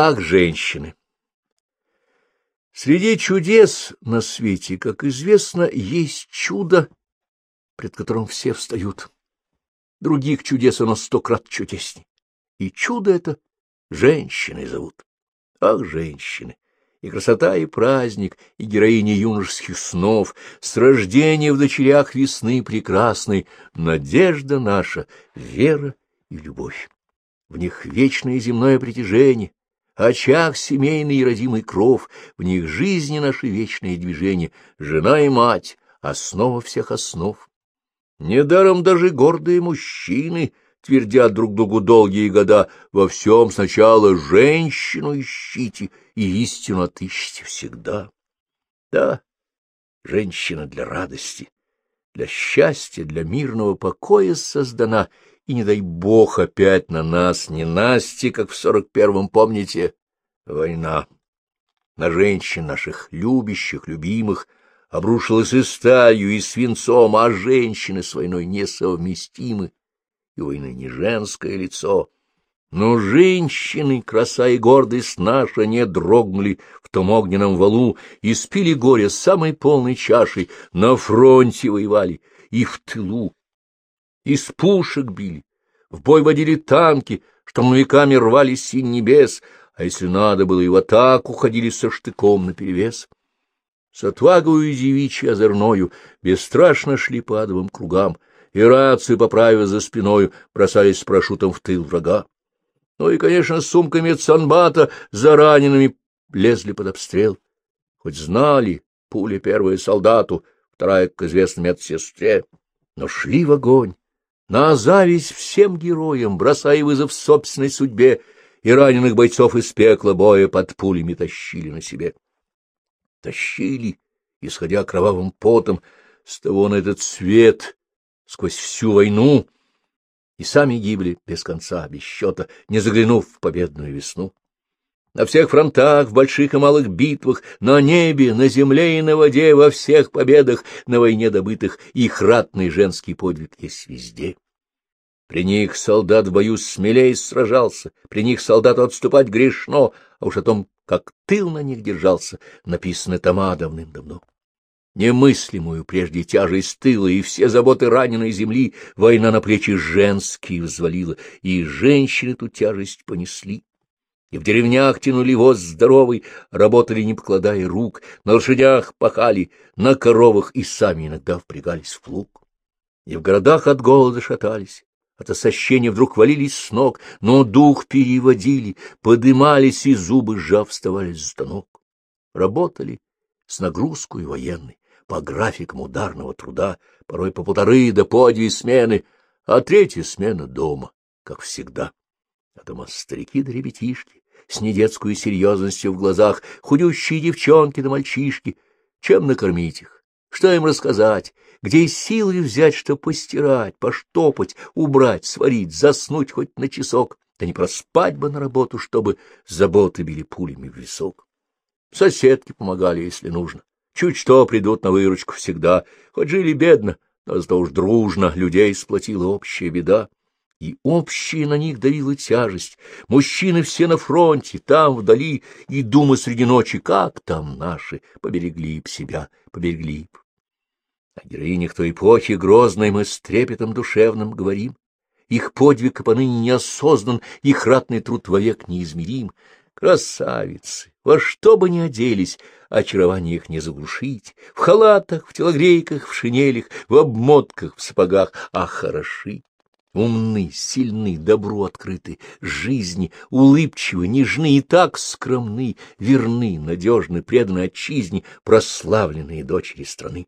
Ах, женщины! Среди чудес на свете, как известно, есть чудо, пред которым все встают. Других чудес оно сто крат чудесней. И чудо это женщины зовут. Ах, женщины! И красота, и праздник, и героини юношеских снов, с рождения в дочерях весны прекрасной, надежда наша, вера и любовь. В них вечное земное притяжение, очаг семейный и родимый кров, в них жизни наши вечные движения, жена и мать, основа всех основ. Недаром даже гордые мужчины — твердят друг другу долгие года, во всем сначала женщину ищите, и истину отыщите всегда. Да, женщина для радости, для счастья, для мирного покоя создана, и не дай бог опять на нас, не Насти, как в сорок первом, помните, война. На женщин наших, любящих, любимых, обрушилась и сталью, и свинцом, а женщины с войной несовместимы и войны не женское лицо. Но женщины, краса и гордость наша, не дрогнули в том огненном валу и спили горе самой полной чашей, на фронте воевали и в тылу. Из пушек били, в бой водили танки, штурмовиками рвали синь небес, а если надо было и в атаку ходили со штыком наперевес. С отвагою девичьей озорною бесстрашно шли по адовым кругам, и рацию, поправив за спиной, бросались с парашютом в тыл врага. Ну и, конечно, с сумками цанбата за ранеными лезли под обстрел. Хоть знали, пуля первая солдату, вторая к известной медсестре, но шли в огонь, на зависть всем героям, бросая вызов собственной судьбе, и раненых бойцов из пекла боя под пулями тащили на себе. Тащили, исходя кровавым потом, с того на этот свет, сквозь всю войну, и сами гибли без конца, без счета, не заглянув в победную весну. На всех фронтах, в больших и малых битвах, на небе, на земле и на воде, во всех победах, на войне добытых, их ратный женский подвиг есть везде. При них солдат в бою смелее сражался, при них солдату отступать грешно, а уж о том, как тыл на них держался, написаны тома давным-давно немыслимую прежде тяжесть тыла и все заботы раненой земли война на плечи женские взвалила, и женщины ту тяжесть понесли. И в деревнях тянули воз здоровый, работали, не покладая рук, на лошадях пахали, на коровах и сами иногда впрягались в плуг. И в городах от голода шатались, от осощения вдруг валились с ног, но дух переводили, подымались и зубы сжав вставали с станок. Работали с нагрузкой военной, по графикам ударного труда, порой по полторы до по две смены, а третья смена дома, как всегда. А дома старики да ребятишки, с недетской серьезностью в глазах, худющие девчонки да мальчишки. Чем накормить их? Что им рассказать? Где силы взять, что постирать, поштопать, убрать, сварить, заснуть хоть на часок? Да не проспать бы на работу, чтобы заботы били пулями в висок. Соседки помогали, если нужно. Чуть что придут на выручку всегда, хоть жили бедно, но зато уж дружно людей сплотила общая беда. И общая на них давила тяжесть. Мужчины все на фронте, там, вдали, и думы среди ночи, как там наши, поберегли б себя, поберегли б. О героинях той эпохи грозной мы с трепетом душевным говорим. Их подвиг поныне неосознан, их ратный труд вовек неизмерим. Красавицы, во что бы ни оделись, очарование их не заглушить, в халатах, в телогрейках, в шинелях, в обмотках, в сапогах, а хороши, умны, сильны, добру открыты, жизни, улыбчивы, нежны и так скромны, верны, надежны, преданы отчизне, прославленные дочери страны.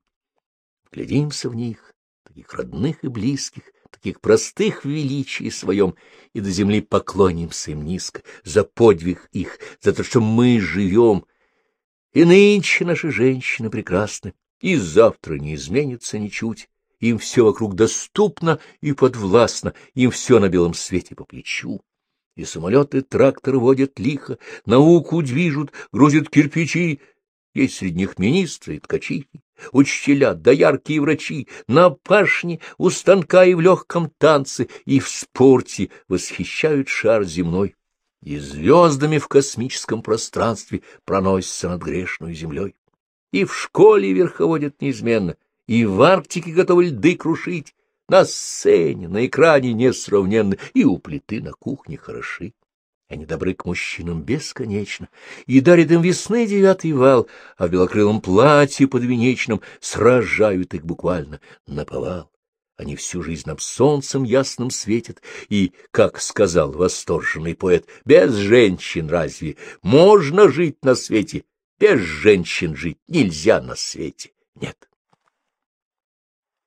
Глядимся в них, таких родных и близких, таких простых в величии своем, и до земли поклонимся им низко за подвиг их, за то, что мы живем, и нынче наши женщины прекрасны, и завтра не изменится ничуть. Им все вокруг доступно и подвластно, им все на белом свете по плечу. И самолеты, тракторы водят лихо, науку движут, грузят кирпичи. Есть среди них министры и ткачихи, учителя, да яркие врачи, на пашне, у станка и в легком танце, и в спорте восхищают шар земной. и звездами в космическом пространстве проносятся над грешной землей. И в школе верховодят неизменно, и в Арктике готовы льды крушить, на сцене, на экране несравненно, и у плиты на кухне хороши. Они добры к мужчинам бесконечно, и дарят им весны девятый вал, а в белокрылом платье подвенечном сражают их буквально на повал. Они всю жизнь над солнцем ясным светят, и, как сказал восторженный поэт, без женщин разве можно жить на свете? Без женщин жить нельзя на свете, нет.